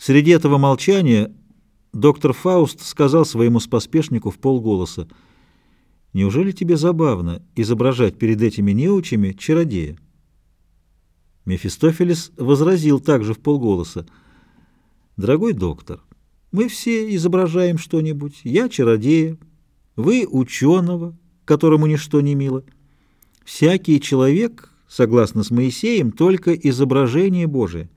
Среди этого молчания доктор Фауст сказал своему споспешнику в полголоса, «Неужели тебе забавно изображать перед этими неучами чародея?» Мефистофелес возразил также в полголоса, «Дорогой доктор, мы все изображаем что-нибудь. Я чародея, вы ученого, которому ничто не мило. Всякий человек, согласно с Моисеем, только изображение Божие».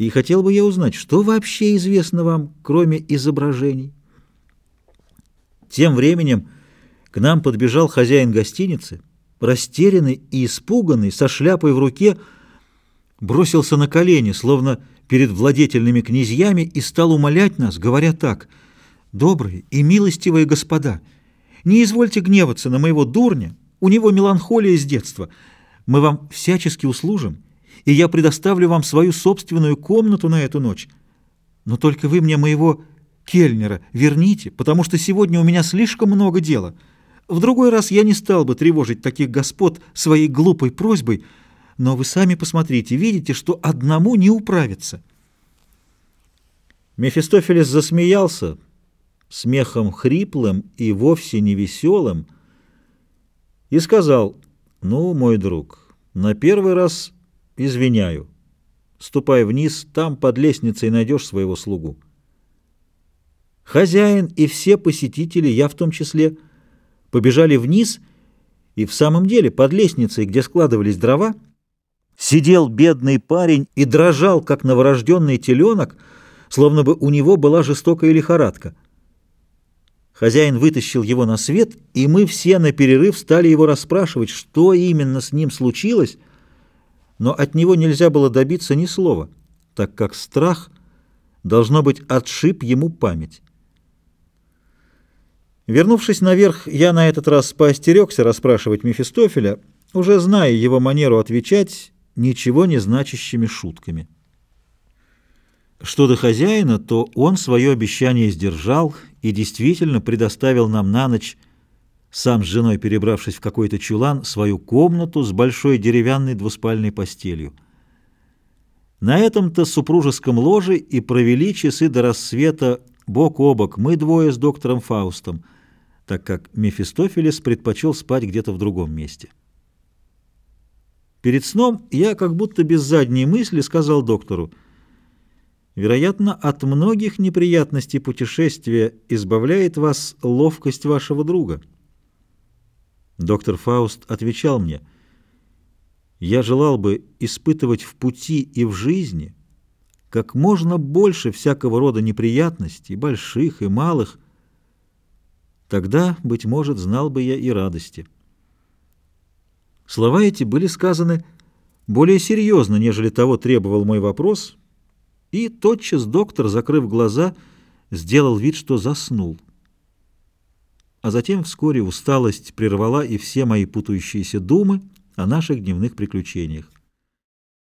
И хотел бы я узнать, что вообще известно вам, кроме изображений? Тем временем к нам подбежал хозяин гостиницы, растерянный и испуганный, со шляпой в руке, бросился на колени, словно перед владетельными князьями, и стал умолять нас, говоря так, «Добрые и милостивые господа, не извольте гневаться на моего дурня, у него меланхолия с детства, мы вам всячески услужим» и я предоставлю вам свою собственную комнату на эту ночь. Но только вы мне моего кельнера верните, потому что сегодня у меня слишком много дела. В другой раз я не стал бы тревожить таких господ своей глупой просьбой, но вы сами посмотрите, видите, что одному не управиться». Мефистофелес засмеялся, смехом хриплым и вовсе не веселым, и сказал, «Ну, мой друг, на первый раз Извиняю. Ступай вниз, там под лестницей найдешь своего слугу. Хозяин и все посетители, я в том числе, побежали вниз, и в самом деле под лестницей, где складывались дрова, сидел бедный парень и дрожал, как новорожденный теленок, словно бы у него была жестокая лихорадка. Хозяин вытащил его на свет, и мы все на перерыв стали его расспрашивать, что именно с ним случилось, но от него нельзя было добиться ни слова, так как страх, должно быть, отшиб ему память. Вернувшись наверх, я на этот раз поостерегся расспрашивать Мефистофеля, уже зная его манеру отвечать ничего не значащими шутками. Что до хозяина, то он свое обещание сдержал и действительно предоставил нам на ночь сам с женой перебравшись в какой-то чулан, свою комнату с большой деревянной двуспальной постелью. На этом-то супружеском ложе и провели часы до рассвета бок о бок мы двое с доктором Фаустом, так как Мефистофелес предпочел спать где-то в другом месте. Перед сном я как будто без задней мысли сказал доктору, «Вероятно, от многих неприятностей путешествия избавляет вас ловкость вашего друга». Доктор Фауст отвечал мне, «Я желал бы испытывать в пути и в жизни как можно больше всякого рода неприятностей, больших и малых. Тогда, быть может, знал бы я и радости». Слова эти были сказаны более серьезно, нежели того требовал мой вопрос, и тотчас доктор, закрыв глаза, сделал вид, что заснул а затем вскоре усталость прервала и все мои путающиеся думы о наших дневных приключениях.